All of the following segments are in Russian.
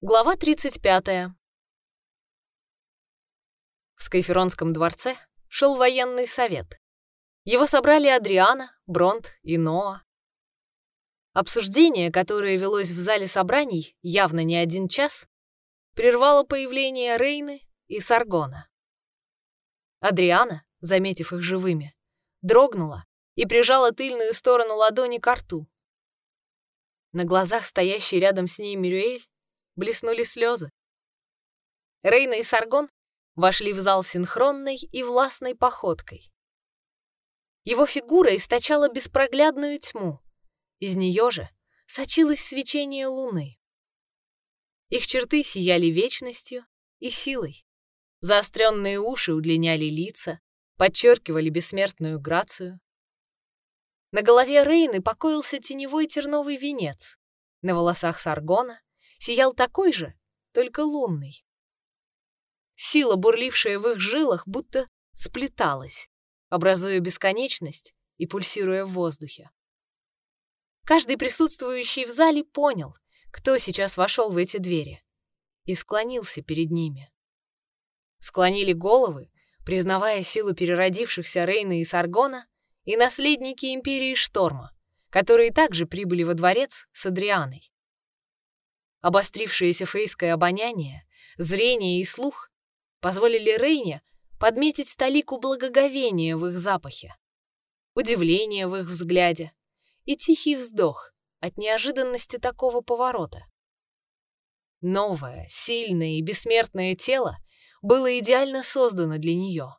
Глава 35. В Скайферонском дворце шел военный совет. Его собрали Адриана, Бронт и Ноа. Обсуждение, которое велось в зале собраний явно не один час, прервало появление Рейны и Саргона. Адриана, заметив их живыми, дрогнула и прижала тыльную сторону ладони к рту. На глазах стоящей рядом с ней Мирюэль блеснули слезы. Рейна и Саргон вошли в зал синхронной и властной походкой. Его фигура источала беспроглядную тьму. Из нее же сочилось свечение луны. Их черты сияли вечностью и силой. Заостренные уши удлиняли лица, подчеркивали бессмертную грацию. На голове Рейны покоился теневой терновый венец. На волосах Саргона сиял такой же, только лунный. Сила, бурлившая в их жилах, будто сплеталась, образуя бесконечность и пульсируя в воздухе. Каждый присутствующий в зале понял, кто сейчас вошел в эти двери, и склонился перед ними. Склонили головы, признавая силу переродившихся Рейна и Саргона и наследники Империи Шторма, которые также прибыли во дворец с Адрианой. Обострившееся фейское обоняние, зрение и слух позволили Рейне подметить столику благоговения в их запахе, удивление в их взгляде и тихий вздох от неожиданности такого поворота. Новое, сильное и бессмертное тело было идеально создано для нее,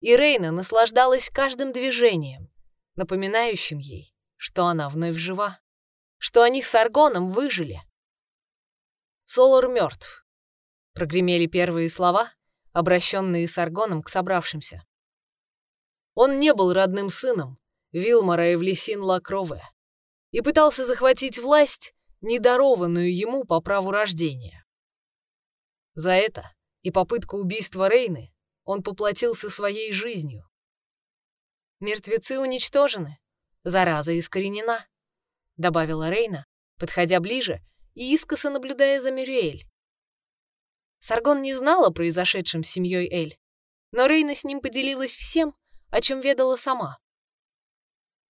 и Рейна наслаждалась каждым движением, напоминающим ей, что она вновь жива, что они с Аргоном выжили, Солар мертв. Прогремели первые слова, обращенные с Аргоном к собравшимся. Он не был родным сыном Вилмара Эвлисин Лакрове и пытался захватить власть, недарованную ему по праву рождения. За это и попытку убийства Рейны он поплатился своей жизнью. «Мертвецы уничтожены, зараза искоренена», — добавила Рейна, подходя ближе и искоса наблюдая за Мюриэль. Саргон не знала о произошедшем с семьей Эль, но Рейна с ним поделилась всем, о чем ведала сама.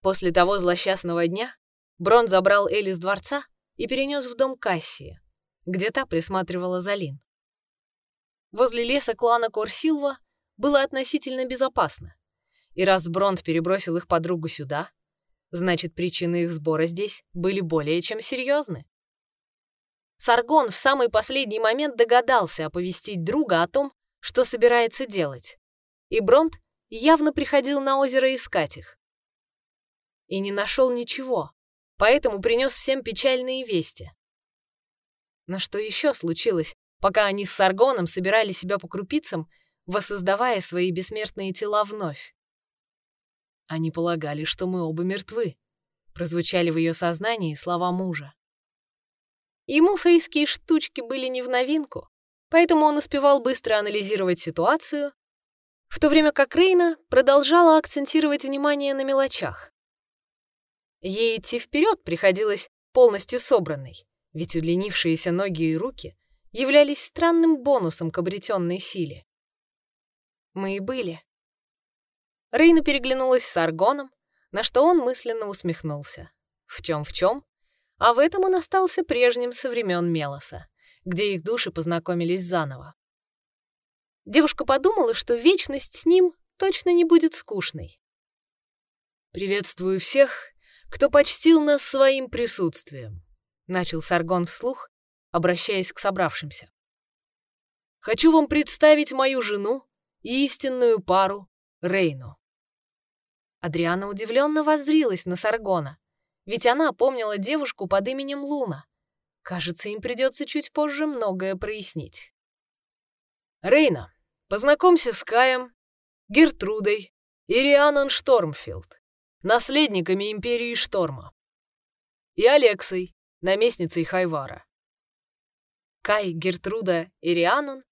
После того злосчастного дня Брон забрал Эль из дворца и перенес в дом Кассии, где та присматривала за Лин. Возле леса клана Корсилва было относительно безопасно, и раз Бронт перебросил их подругу сюда, значит, причины их сбора здесь были более чем серьезны. Саргон в самый последний момент догадался оповестить друга о том, что собирается делать. И Бронт явно приходил на озеро искать их. И не нашел ничего, поэтому принес всем печальные вести. Но что еще случилось, пока они с Саргоном собирали себя по крупицам, воссоздавая свои бессмертные тела вновь? Они полагали, что мы оба мертвы, прозвучали в ее сознании слова мужа. Ему фейские штучки были не в новинку, поэтому он успевал быстро анализировать ситуацию, в то время как Рейна продолжала акцентировать внимание на мелочах. Ей идти вперед приходилось полностью собранной, ведь удлинившиеся ноги и руки являлись странным бонусом к обретенной силе. Мы и были. Рейна переглянулась с Аргоном, на что он мысленно усмехнулся. В чем в чем, а в этом он остался прежним со времен Мелоса, где их души познакомились заново. Девушка подумала, что вечность с ним точно не будет скучной. «Приветствую всех, кто почтил нас своим присутствием», — начал Саргон вслух, обращаясь к собравшимся. «Хочу вам представить мою жену и истинную пару Рейну». Адриана удивленно воззрилась на Саргона, ведь она помнила девушку под именем Луна. Кажется, им придется чуть позже многое прояснить. Рейна, познакомься с Каем, Гертрудой и Рианон Штормфилд, наследниками Империи Шторма, и Алексой, наместницей Хайвара. Кай, Гертруда и Рианон,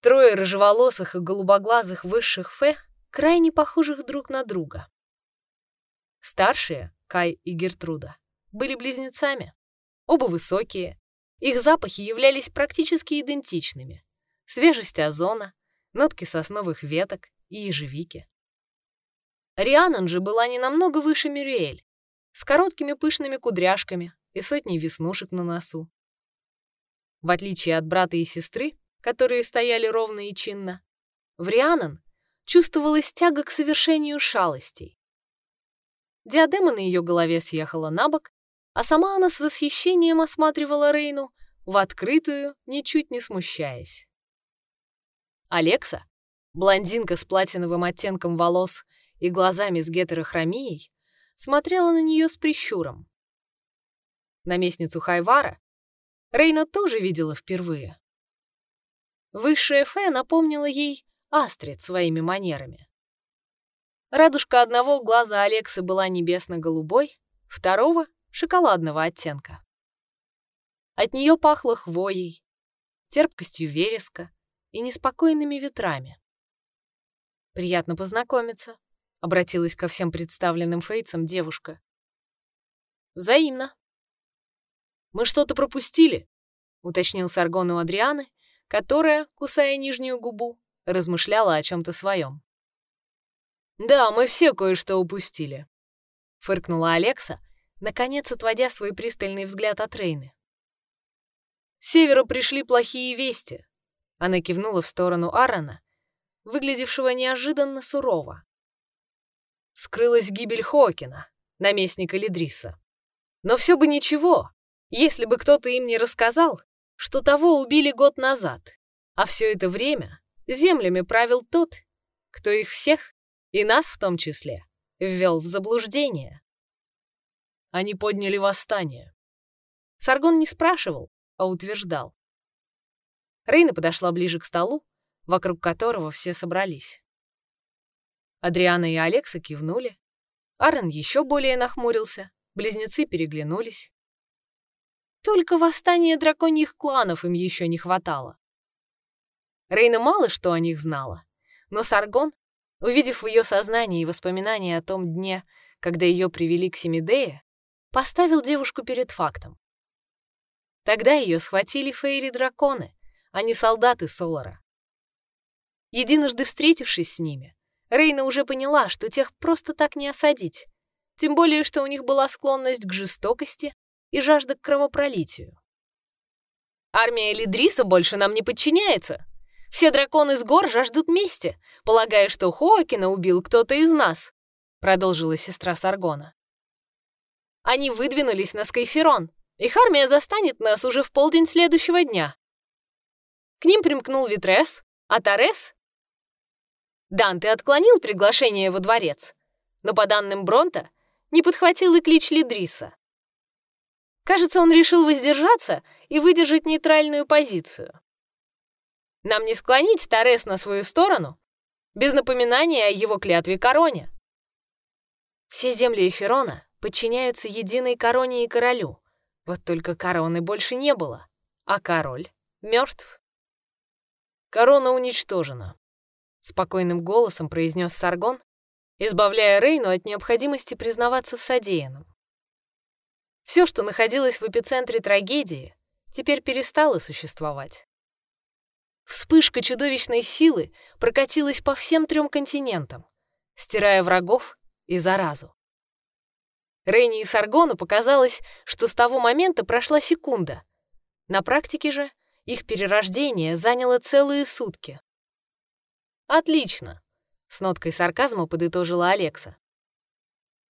трое рыжеволосых и голубоглазых высших фе, крайне похожих друг на друга. Старшие, Кай и Гертруда, были близнецами. Оба высокие, Их запахи являлись практически идентичными. Свежесть озона, нотки сосновых веток и ежевики. Рианон же была не намного выше Мюриэль, с короткими пышными кудряшками и сотней веснушек на носу. В отличие от брата и сестры, которые стояли ровно и чинно, в Рианон чувствовалась тяга к совершению шалостей. Диадема на ее голове съехала на бок, а сама она с восхищением осматривала Рейну в открытую, ничуть не смущаясь. Алекса, блондинка с платиновым оттенком волос и глазами с гетерохромией, смотрела на нее с прищуром. Наместницу Хайвара Рейна тоже видела впервые. Высшая Фе напомнила ей Астрид своими манерами. Радужка одного глаза Алексы была небесно-голубой, второго — шоколадного оттенка. От нее пахло хвоей, терпкостью вереска и неспокойными ветрами. «Приятно познакомиться», — обратилась ко всем представленным фейцам девушка. «Взаимно». «Мы что-то пропустили?» — уточнил Саргон у Адрианы, которая, кусая нижнюю губу, размышляла о чем-то своем. «Да, мы все кое-что упустили», — фыркнула Алекса, наконец отводя свой пристальный взгляд от Рейны. «С севера пришли плохие вести», — она кивнула в сторону Аарона, выглядевшего неожиданно сурово. Скрылась гибель Хокина, наместника Лидриса. Но все бы ничего, если бы кто-то им не рассказал, что того убили год назад, а все это время землями правил тот, кто их всех, и нас в том числе, ввел в заблуждение. Они подняли восстание. Саргон не спрашивал, а утверждал. Рейна подошла ближе к столу, вокруг которого все собрались. Адриана и Алекса кивнули. Аарон еще более нахмурился, близнецы переглянулись. Только восстания драконьих кланов им еще не хватало. Рейна мало что о них знала, но Саргон, увидев в ее сознании воспоминания о том дне, когда ее привели к Семидее, поставил девушку перед фактом. Тогда ее схватили фейри-драконы, а не солдаты Солара. Единожды встретившись с ними, Рейна уже поняла, что тех просто так не осадить, тем более, что у них была склонность к жестокости и жажда к кровопролитию. «Армия Лидриса больше нам не подчиняется. Все драконы с гор жаждут мести, полагая, что Хоакина убил кто-то из нас», продолжила сестра Саргона. «Они выдвинулись на Скайферон. Их армия застанет нас уже в полдень следующего дня. К ним примкнул Витрес, а Торес... Данте отклонил приглашение во дворец, но по данным Бронта не подхватил и клич Лидриса. Кажется, он решил воздержаться и выдержать нейтральную позицию. Нам не склонить Торрес на свою сторону без напоминания о его клятве короне. Все земли Эфирона подчиняются единой короне и королю. Вот только короны больше не было, а король мертв. Корона уничтожена, спокойным голосом произнес Саргон, избавляя Рейну от необходимости признаваться в содеянном. Все, что находилось в эпицентре трагедии, теперь перестало существовать. Вспышка чудовищной силы прокатилась по всем трем континентам, стирая врагов и заразу. Рейни и Саргону показалось, что с того момента прошла секунда. На практике же их перерождение заняло целые сутки. «Отлично!» — с ноткой сарказма подытожила Алекса.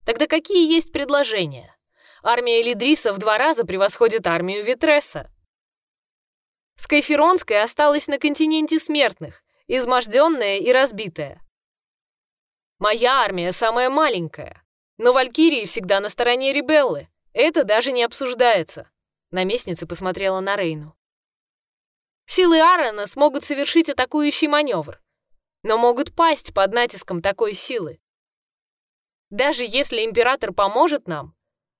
«Тогда какие есть предложения?» Армия Лидриса в два раза превосходит армию Витреса. Скайферонская осталась на континенте смертных, изможденная и разбитая. Моя армия самая маленькая, но Валькирии всегда на стороне Ребеллы. Это даже не обсуждается. Наместница посмотрела на Рейну. Силы Аарона смогут совершить атакующий маневр, но могут пасть под натиском такой силы. Даже если император поможет нам,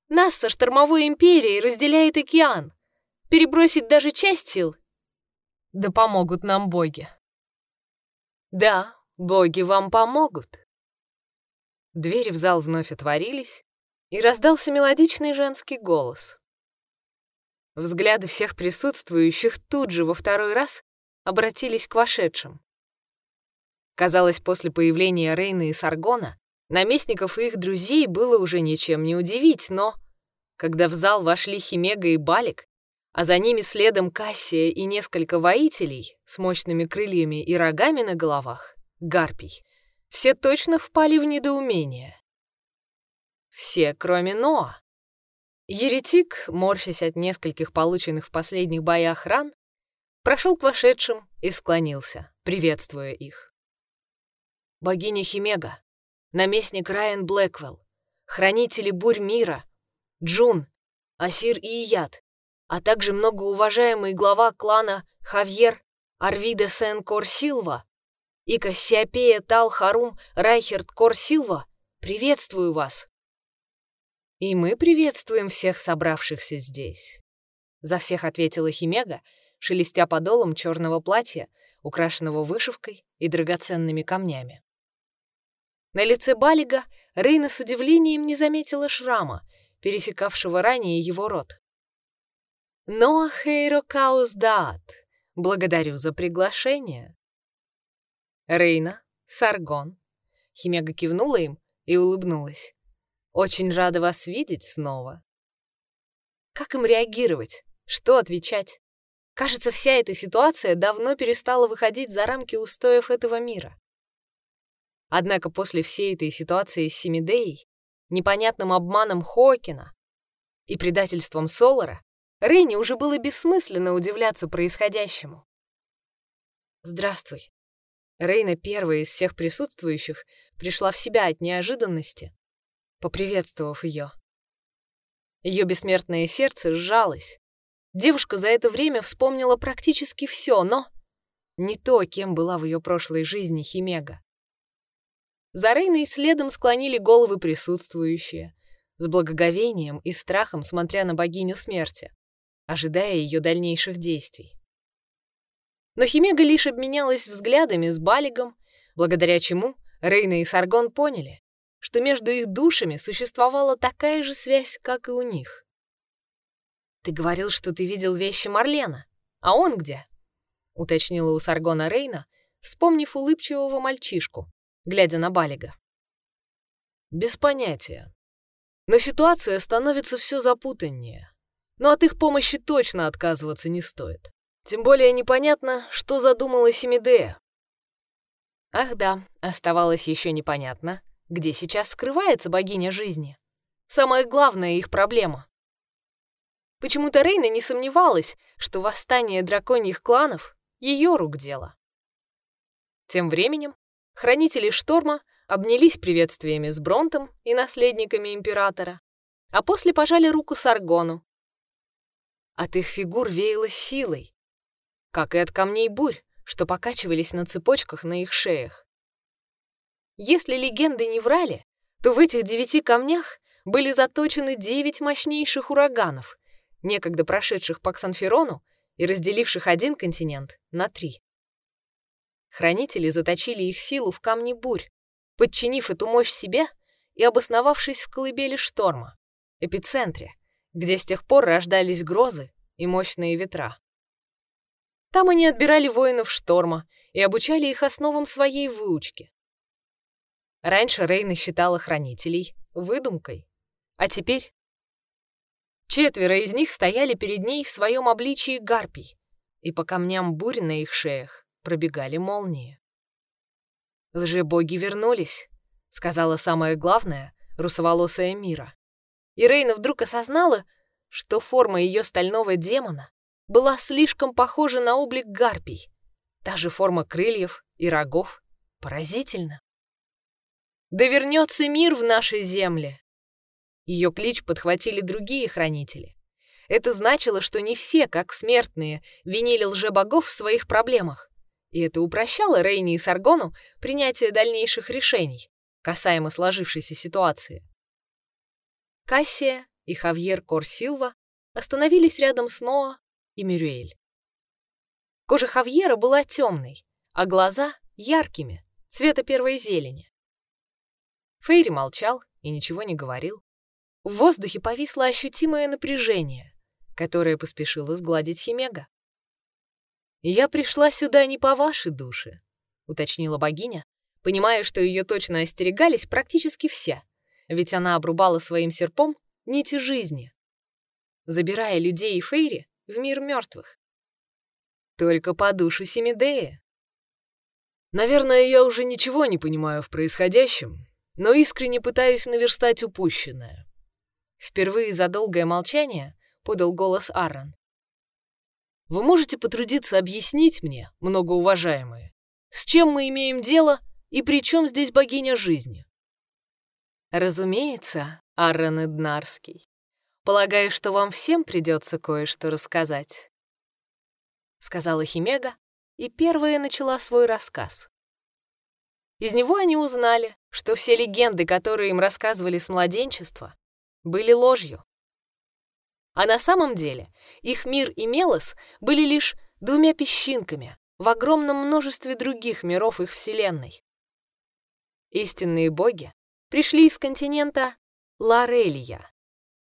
нас со штормовой империей разделяет океан. Перебросить даже часть сил? Да помогут нам боги. Да, боги вам помогут. Двери в зал вновь отворились, и раздался мелодичный женский голос. Взгляды всех присутствующих тут же во второй раз обратились к вошедшим. Казалось, после появления Рейна и Саргона наместников и их друзей было уже ничем не удивить, но когда в зал вошли Химега и Балик, а за ними следом Кассия и несколько воителей с мощными крыльями и рогами на головах, гарпий, все точно впали в недоумение. Все, кроме Ноа. Еретик, морщась от нескольких полученных в последних боях ран, прошел к вошедшим и склонился, приветствуя их. Богиня Химега, наместник Райан Блэквелл, хранители бурь мира, Джун, Асир и Ияд, а также многоуважаемый глава клана Хавьер Арвиде Сен Корсилва и Кассиопея Тал Харум Райхерт Корсилва, приветствую вас. И мы приветствуем всех собравшихся здесь. За всех ответила Химега, шелестя подолом черного платья, украшенного вышивкой и драгоценными камнями. На лице Балига Рейна с удивлением не заметила шрама, пересекавшего ранее его рот. «Ноа Хейро Каус Даат, благодарю за приглашение». Рейна, Саргон. Химега кивнула им и улыбнулась. «Очень рада вас видеть снова». Как им реагировать? Что отвечать? Кажется, вся эта ситуация давно перестала выходить за рамки устоев этого мира. Однако после всей этой ситуации с Семидеей, непонятным обманом Хокина и предательством Солара, Рейне уже было бессмысленно удивляться происходящему. «Здравствуй». Рейна, первая из всех присутствующих, пришла в себя от неожиданности, поприветствовав ее. Ее бессмертное сердце сжалось. Девушка за это время вспомнила практически все, но не то, кем была в ее прошлой жизни Химега. За Рейной следом склонили головы присутствующие, с благоговением и страхом смотря на богиню смерти, ожидая ее дальнейших действий. Но Химега лишь обменялась взглядами с Балигом, благодаря чему Рейна и Саргон поняли, что между их душами существовала такая же связь, как и у них. «Ты говорил, что ты видел вещи Марлена, а он где?» — уточнила у Саргона Рейна, вспомнив улыбчивого мальчишку, глядя на Балига. Без понятия. Но ситуация становится все запутаннее. Но от их помощи точно отказываться не стоит. Тем более непонятно, что задумала Семидея. Ах да, оставалось еще непонятно, где сейчас скрывается богиня жизни. Самая главная их проблема. Почему-то Рейна не сомневалась, что восстание драконьих кланов — ее рук дело. Тем временем Хранители шторма обнялись приветствиями с Бронтом и наследниками императора, а после пожали руку Саргону. От их фигур веяло силой, как и от камней бурь, что покачивались на цепочках на их шеях. Если легенды не врали, то в этих девяти камнях были заточены девять мощнейших ураганов, некогда прошедших по Ксанферону и разделивших один континент на три. Хранители заточили их силу в камне бурь, подчинив эту мощь себе и обосновавшись в колыбели шторма, эпицентре, где с тех пор рождались грозы и мощные ветра. Там они отбирали воинов шторма и обучали их основам своей выучки. Раньше Рейна считала хранителей выдумкой, а теперь четверо из них стояли перед ней в своем обличии гарпий, и по камням бурь на их шеях пробегали молнии. «Лжебоги вернулись», — сказала самое главное, русоволосая Мира. И Рейна вдруг осознала, что форма ее стального демона была слишком похожа на облик гарпий. Та же форма крыльев и рогов. Поразительно. «Да вернется мир в нашей земле!» Ее клич подхватили другие хранители. Это значило, что не все, как смертные, винили лжебогов в своих проблемах и это упрощало Рейни и Саргону принятие дальнейших решений касаемо сложившейся ситуации. Кассия и Хавьер Корсилва остановились рядом с Ноа и Мюрюэль. Кожа Хавьера была темной, а глаза — яркими, цвета первой зелени. Фейри молчал и ничего не говорил. В воздухе повисло ощутимое напряжение, которое поспешила сгладить Химега. «Я пришла сюда не по вашей душе», — уточнила богиня, понимая, что ее точно остерегались практически все, ведь она обрубала своим серпом нити жизни, забирая людей и Фейри в мир мертвых. Только по душу Семидея. Наверное, я уже ничего не понимаю в происходящем, но искренне пытаюсь наверстать упущенное. Впервые за долгое молчание подал голос Аарон. Вы можете потрудиться объяснить мне, многоуважаемые, с чем мы имеем дело и при чем здесь богиня жизни? Разумеется, Аарон Эднарский. Полагаю, что вам всем придется кое-что рассказать. Сказала Химега, и первая начала свой рассказ. Из него они узнали, что все легенды, которые им рассказывали с младенчества, были ложью. А на самом деле их мир и Мелос были лишь двумя песчинками в огромном множестве других миров их Вселенной. Истинные боги пришли из континента Ларелия,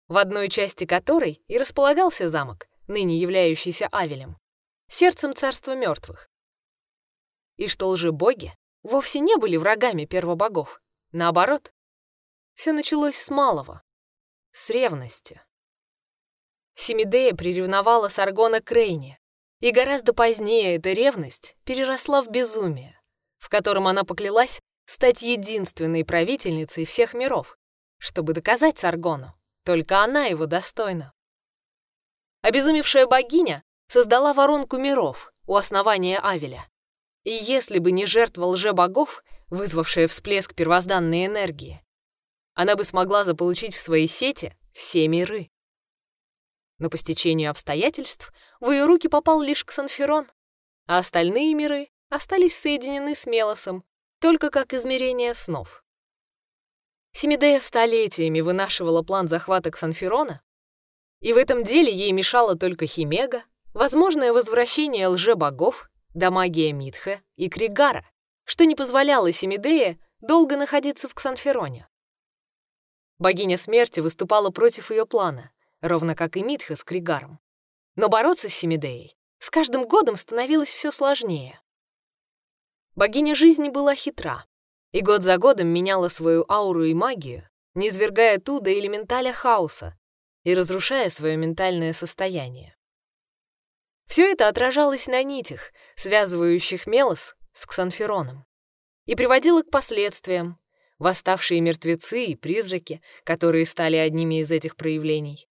в одной части которой и располагался замок, ныне являющийся Авелем, сердцем царства мертвых. И что лжебоги вовсе не были врагами первобогов. Наоборот, все началось с малого, с ревности. Семидея приревновала Саргона к и гораздо позднее эта ревность переросла в безумие, в котором она поклялась стать единственной правительницей всех миров, чтобы доказать Саргону, только она его достойна. Обезумевшая богиня создала воронку миров у основания Авеля. И если бы не жертва лже-богов, вызвавшая всплеск первозданной энергии, она бы смогла заполучить в свои сети все миры. Но по стечению обстоятельств в ее руки попал лишь Ксанферон, а остальные миры остались соединены с Мелосом только как измерение снов. Семидея столетиями вынашивала план захвата Ксанферона, и в этом деле ей мешала только Химега, возможное возвращение лже-богов, да магия Митхе и Кригара, что не позволяло Семидее долго находиться в Ксанфероне. Богиня смерти выступала против ее плана, ровно как и Митха с Кригаром. Но бороться с Семидеей с каждым годом становилось все сложнее. Богиня жизни была хитра, и год за годом меняла свою ауру и магию, низвергая ту до элементаля хаоса и разрушая свое ментальное состояние. Все это отражалось на нитях, связывающих Мелос с Ксанфероном, и приводило к последствиям, восставшие мертвецы и призраки, которые стали одними из этих проявлений.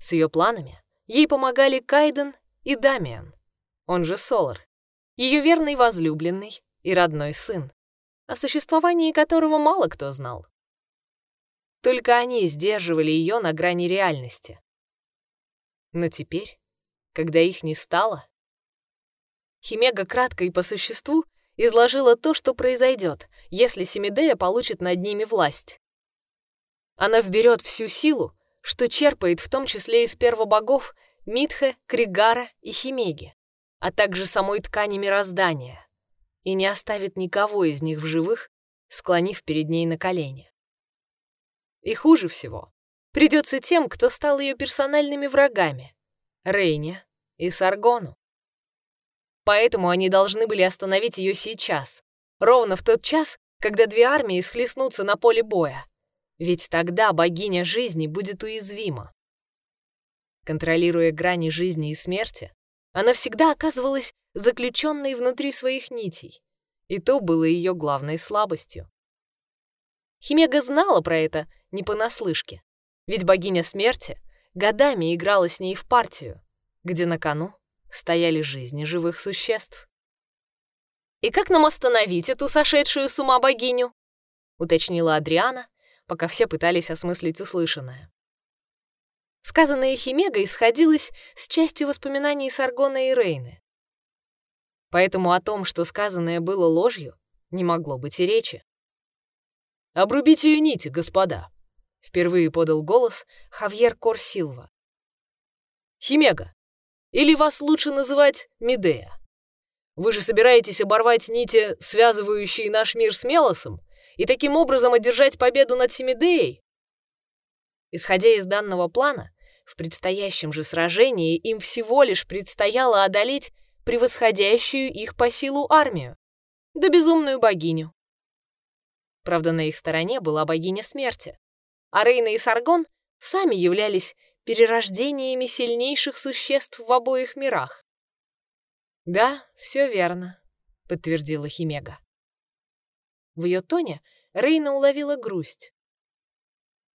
С ее планами ей помогали Кайден и Дамиан, он же Солар, ее верный возлюбленный и родной сын, о существовании которого мало кто знал. Только они сдерживали ее на грани реальности. Но теперь, когда их не стало, Химега кратко и по существу изложила то, что произойдет, если Семидея получит над ними власть. Она вберет всю силу, что черпает в том числе из первобогов Митхе, Кригара и Химеги, а также самой ткани мироздания, и не оставит никого из них в живых, склонив перед ней на колени. И хуже всего, придется тем, кто стал ее персональными врагами — Рейне и Саргону. Поэтому они должны были остановить ее сейчас, ровно в тот час, когда две армии схлестнутся на поле боя. Ведь тогда богиня жизни будет уязвима. Контролируя грани жизни и смерти, она всегда оказывалась заключенной внутри своих нитей, и то было ее главной слабостью. Химега знала про это не понаслышке, ведь богиня смерти годами играла с ней в партию, где на кону стояли жизни живых существ. «И как нам остановить эту сошедшую с ума богиню?» — уточнила Адриана, пока все пытались осмыслить услышанное. Сказанное Химега исходилось с частью воспоминаний Саргона и Рейны. Поэтому о том, что сказанное было ложью, не могло быть и речи. «Обрубите ее нити, господа», — впервые подал голос Хавьер Корсилва. «Химега, или вас лучше называть Медея. Вы же собираетесь оборвать нити, связывающие наш мир с Мелосом, и таким образом одержать победу над Семидеей? Исходя из данного плана, В предстоящем же сражении им всего лишь предстояло одолеть превосходящую их по силу армию, да безумную богиню. Правда, на их стороне была богиня смерти, а Рейна и Саргон сами являлись перерождениями сильнейших существ в обоих мирах. «Да, все верно», — подтвердила Химега. В ее тоне Рейна уловила грусть.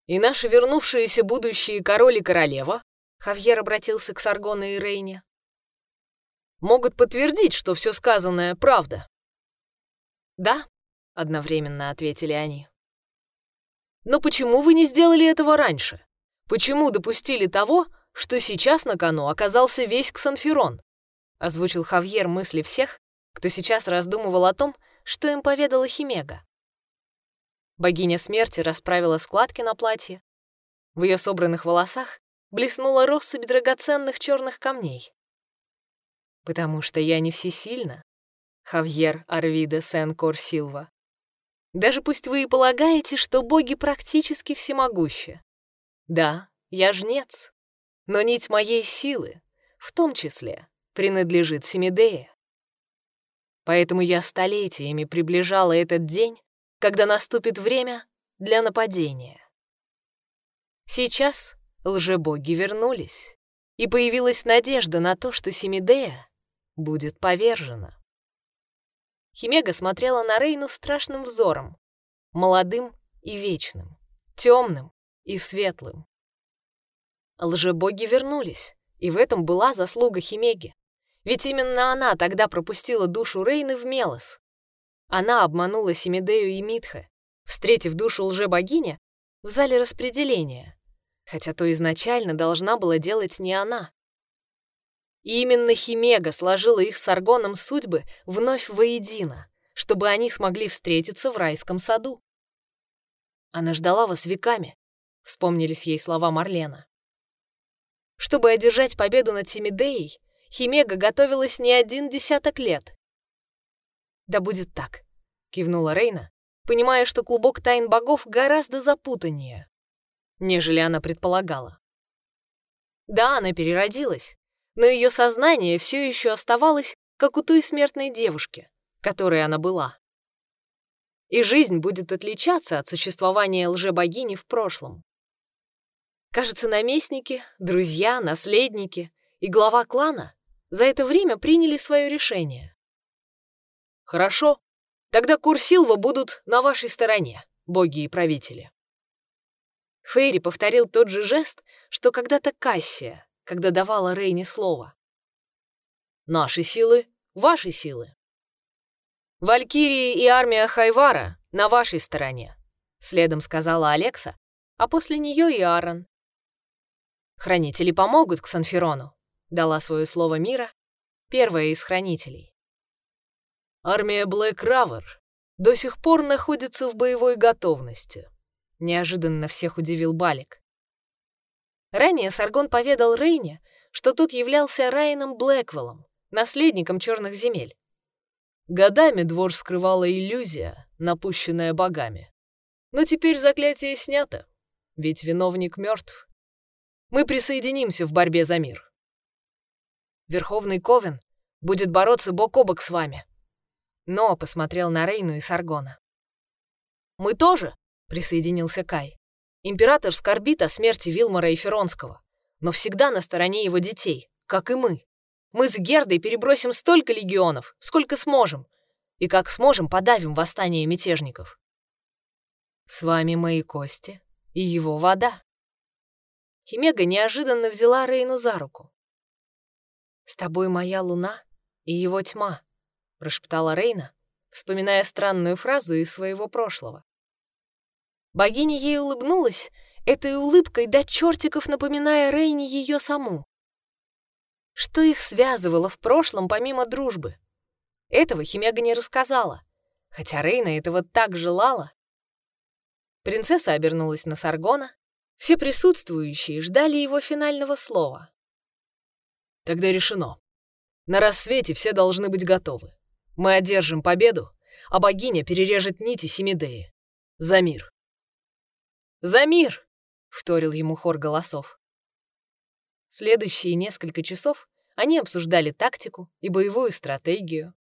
«И наши вернувшиеся будущие король и королева», — Хавьер обратился к Саргону и Рейне, «могут подтвердить, что все сказанное — правда». «Да», — одновременно ответили они. «Но почему вы не сделали этого раньше? Почему допустили того, что сейчас на кону оказался весь Ксанферон?» озвучил Хавьер мысли всех, кто сейчас раздумывал о том, что им поведала Химега. Богиня смерти расправила складки на платье. В ее собранных волосах блеснула россыпь драгоценных черных камней. «Потому что я не всесильна, Хавьер Арвида Сен-Кор Силва. Даже пусть вы и полагаете, что боги практически всемогущи. Да, я жнец, но нить моей силы, в том числе, принадлежит Семидее. Поэтому я столетиями приближала этот день, когда наступит время для нападения. Сейчас лжебоги вернулись, и появилась надежда на то, что Семидея будет повержена. Химега смотрела на Рейну страшным взором, молодым и вечным, темным и светлым. Лжебоги вернулись, и в этом была заслуга Химеги. Ведь именно она тогда пропустила душу Рейны в Мелос. Она обманула Семидею и Митха, встретив душу лжебогиня в зале распределения, хотя то изначально должна была делать не она. И именно Химега сложила их с Аргоном судьбы вновь воедино, чтобы они смогли встретиться в райском саду. «Она ждала вас веками», — вспомнились ей слова Марлена. Чтобы одержать победу над Семидеей, Химега готовилась не один десяток лет. «Да будет так», — кивнула Рейна, понимая, что клубок тайн богов гораздо запутаннее, нежели она предполагала. Да, она переродилась, но ее сознание все еще оставалось, как у той смертной девушки, которой она была. И жизнь будет отличаться от существования лжебогини в прошлом. Кажется, наместники, друзья, наследники и глава клана за это время приняли свое решение. Хорошо, тогда Курсилва будут на вашей стороне, боги и правители. Фейри повторил тот же жест, что когда-то Кассия, когда давала Рейне слово. Наши силы — ваши силы. Валькирии и армия Хайвара на вашей стороне, следом сказала Алекса, а после нее и Аарон. Хранители помогут к Санферону дала свое слово мира, первая из хранителей. Армия Блэк Равер до сих пор находится в боевой готовности. Неожиданно всех удивил Балик. Ранее Саргон поведал Рейне, что тут являлся Райаном Блэквеллом, наследником черных земель. Годами двор скрывала иллюзия, напущенная богами. Но теперь заклятие снято, ведь виновник мертв. Мы присоединимся в борьбе за мир. Верховный Ковен будет бороться бок о бок с вами». Но посмотрел на Рейну и Саргона. «Мы тоже», — присоединился Кай. «Император скорбит о смерти Вилмара и Феронского, но всегда на стороне его детей, как и мы. Мы с Гердой перебросим столько легионов, сколько сможем, и как сможем подавим восстание мятежников». «С вами мои кости и его вода». Химега неожиданно взяла Рейну за руку. «С тобой моя луна и его тьма», — прошептала Рейна, вспоминая странную фразу из своего прошлого. Богиня ей улыбнулась, этой улыбкой до чертиков напоминая Рейне ее саму. Что их связывало в прошлом помимо дружбы? Этого Химега не рассказала, хотя Рейна этого так желала. Принцесса обернулась на Саргона. Все присутствующие ждали его финального слова. Тогда решено. На рассвете все должны быть готовы. Мы одержим победу, а богиня перережет нити Семидеи. За мир. «За мир!» — вторил ему хор голосов. Следующие несколько часов они обсуждали тактику и боевую стратегию,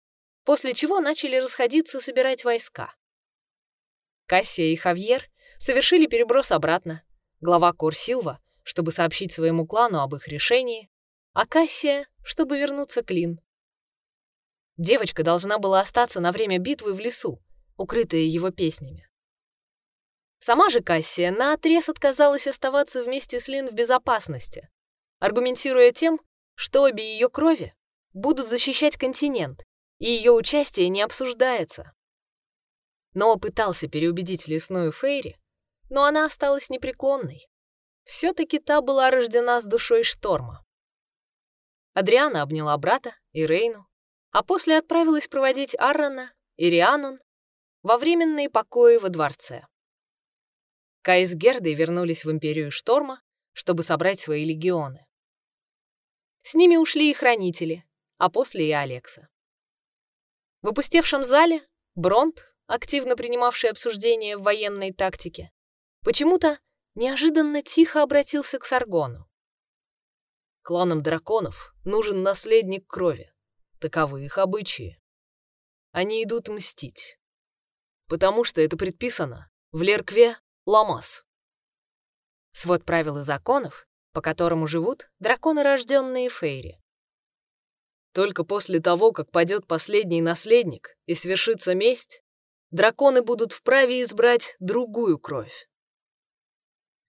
после чего начали расходиться собирать войска. Кассия и Хавьер совершили переброс обратно. Глава Корсилва, чтобы сообщить своему клану об их решении, а Кассия, чтобы вернуться к Лин. Девочка должна была остаться на время битвы в лесу, укрытая его песнями. Сама же Кассия наотрез отказалась оставаться вместе с Лин в безопасности, аргументируя тем, что обе ее крови будут защищать континент, и ее участие не обсуждается. Но пытался переубедить лесную Фейри, но она осталась непреклонной. Все-таки та была рождена с душой шторма. Адриана обняла брата и Рейну, а после отправилась проводить Аррона и Рианон во временные покои во дворце. Кай с Гердой вернулись в Империю Шторма, чтобы собрать свои легионы. С ними ушли и хранители, а после и Алекса. В опустевшем зале Бронт, активно принимавший обсуждение в военной тактике, почему-то неожиданно тихо обратился к Саргону. Кланам драконов нужен наследник крови. Таковы их обычаи. Они идут мстить. Потому что это предписано в Леркве Ламас. Свод правил и законов, по которому живут драконы, рожденные Фейри. Только после того, как падет последний наследник и свершится месть, драконы будут вправе избрать другую кровь.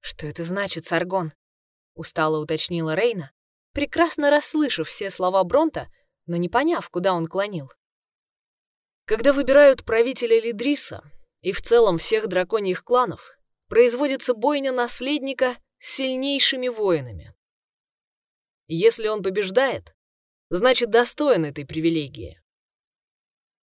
«Что это значит, Саргон?» — устало уточнила Рейна, прекрасно расслышав все слова Бронта, но не поняв, куда он клонил. Когда выбирают правителя Лидриса и в целом всех драконьих кланов, производится бойня наследника с сильнейшими воинами. Если он побеждает, значит достоин этой привилегии.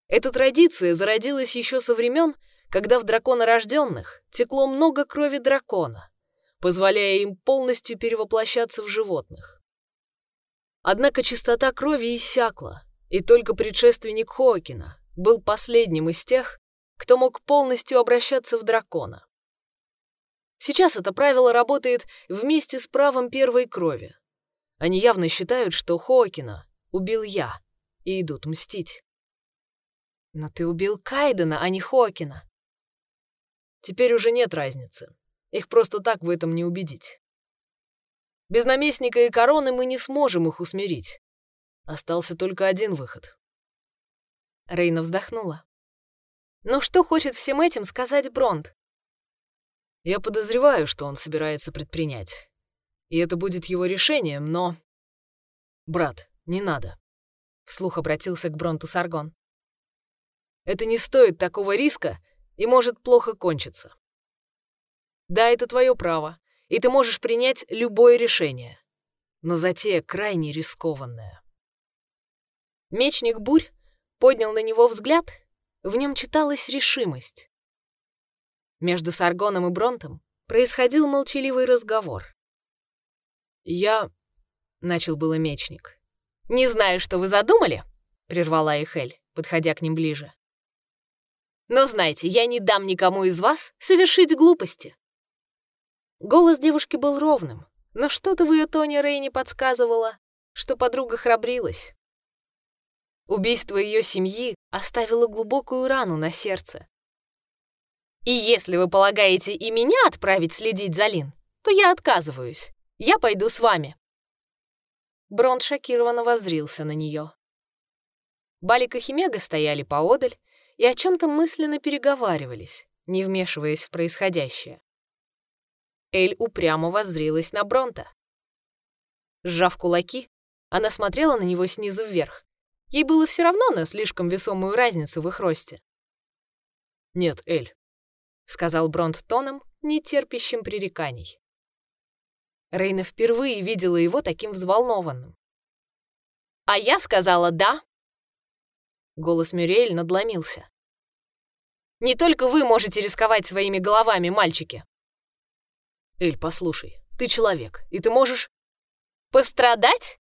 Эта традиция зародилась еще со времен, когда в драконорожденных текло много крови дракона, позволяя им полностью перевоплощаться в животных. Однако чистота крови иссякла, и только предшественник Хоакина был последним из тех, кто мог полностью обращаться в дракона. Сейчас это правило работает вместе с правом первой крови. Они явно считают, что Хоакина убил я, и идут мстить. Но ты убил Кайдена, а не Хоакина. Теперь уже нет разницы. Их просто так в этом не убедить. Без наместника и короны мы не сможем их усмирить. Остался только один выход. Рейна вздохнула. Но что хочет всем этим сказать Бронт? Я подозреваю, что он собирается предпринять. И это будет его решением, но... Брат, не надо. Вслух обратился к Бронту Саргон. Это не стоит такого риска и может плохо кончиться. Да, это твое право, и ты можешь принять любое решение. Но затея крайне рискованная. Мечник Бурь поднял на него взгляд, в нем читалась решимость. Между Саргоном и Бронтом происходил молчаливый разговор. «Я...» — начал было мечник. «Не знаю, что вы задумали», — прервала Эхель, подходя к ним ближе. «Но знайте, я не дам никому из вас совершить глупости». Голос девушки был ровным, но что-то в ее тоне Рейни подсказывало, что подруга храбрилась. Убийство ее семьи оставило глубокую рану на сердце, и если вы полагаете и меня отправить следить за Лин, то я отказываюсь. Я пойду с вами». Бронт шокированно воззрился на нее. Балик и Химега стояли поодаль и о чем-то мысленно переговаривались, не вмешиваясь в происходящее. Эль упрямо воззрилась на Бронта. Сжав кулаки, она смотрела на него снизу вверх. Ей было все равно на слишком весомую разницу в их росте. «Нет, Эль, сказал Бронт тоном, не терпящим пререканий. Рейна впервые видела его таким взволнованным. «А я сказала «да». Голос Мюриэль надломился. «Не только вы можете рисковать своими головами, мальчики!» «Эль, послушай, ты человек, и ты можешь...» «Пострадать?»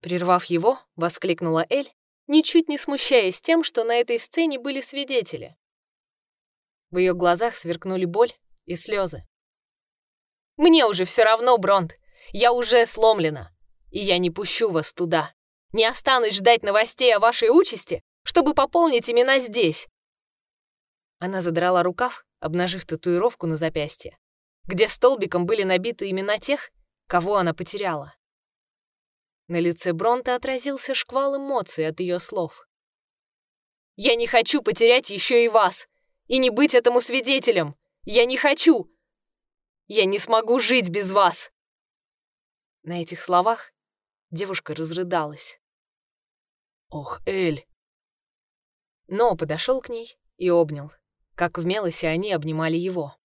Прервав его, воскликнула Эль, ничуть не смущаясь тем, что на этой сцене были свидетели. В ее глазах сверкнули боль и слезы. «Мне уже все равно, Бронт. Я уже сломлена. И я не пущу вас туда. Не останусь ждать новостей о вашей участи, чтобы пополнить имена здесь. Она задрала рукав, обнажив татуировку на запястье, где столбиком были набиты имена тех, кого она потеряла. На лице Бронта отразился шквал эмоций от ее слов. «Я не хочу потерять еще и вас, и не быть этому свидетелем! Я не хочу! Я не смогу жить без вас!» На этих словах девушка разрыдалась. «Ох, Эль!» Но подошел к ней и обнял, как в Мелосе они обнимали его.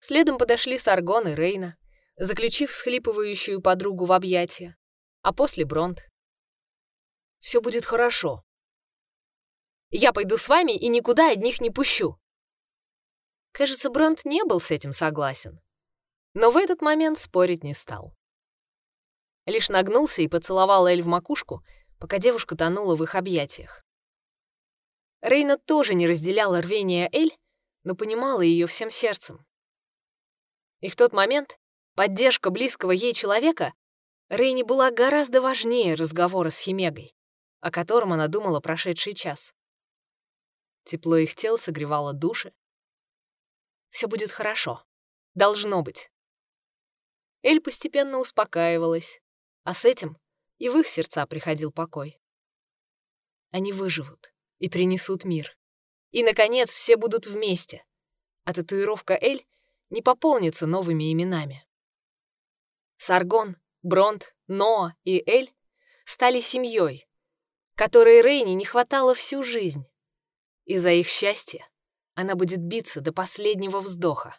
Следом подошли Саргон и Рейна, заключив схлипывающую подругу в объятия, а после Бронт. «Все будет хорошо. Я пойду с вами и никуда одних не пущу». Кажется, Бронт не был с этим согласен, но в этот момент спорить не стал. Лишь нагнулся и поцеловал Эль в макушку, пока девушка тонула в их объятиях. Рейна тоже не разделяла рвения Эль, но понимала ее всем сердцем. И в тот момент поддержка близкого ей человека Рейни была гораздо важнее разговора с Химегой, о котором она думала прошедший час. Тепло их тел согревало души. Все будет хорошо. Должно быть. Эль постепенно успокаивалась, а с этим и в их сердца приходил покой. Они выживут и принесут мир. И, наконец, все будут вместе. А татуировка Эль не пополнится новыми именами. Саргон, Бронт, Ноа и Эль стали семьей, которой Рейни не хватало всю жизнь. И за их счастье она будет биться до последнего вздоха.